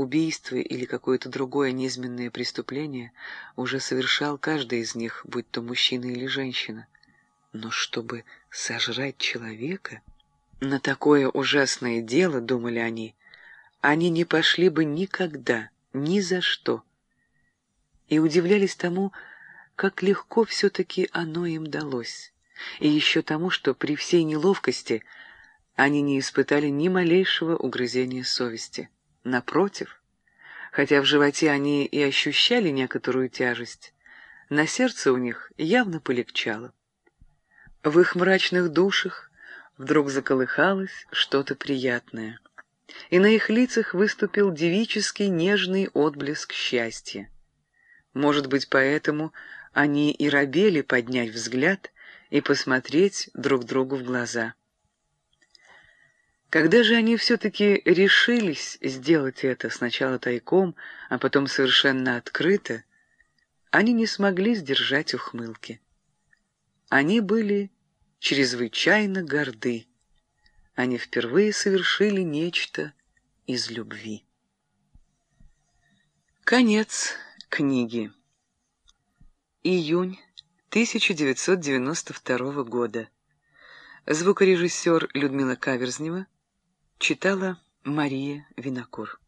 убийство или какое-то другое низменное преступление уже совершал каждый из них, будь то мужчина или женщина. Но чтобы сожрать человека, на такое ужасное дело, думали они, они не пошли бы никогда, ни за что. И удивлялись тому, как легко все-таки оно им далось, и еще тому, что при всей неловкости они не испытали ни малейшего угрызения совести. Напротив, хотя в животе они и ощущали некоторую тяжесть, на сердце у них явно полегчало. В их мрачных душах вдруг заколыхалось что-то приятное, и на их лицах выступил девический нежный отблеск счастья. Может быть, поэтому они и робели поднять взгляд и посмотреть друг другу в глаза. Когда же они все-таки решились сделать это сначала тайком, а потом совершенно открыто, они не смогли сдержать ухмылки. Они были чрезвычайно горды. Они впервые совершили нечто из любви. Конец книги. Июнь 1992 года. Звукорежиссер Людмила Каверзнева читала Мария Винокур.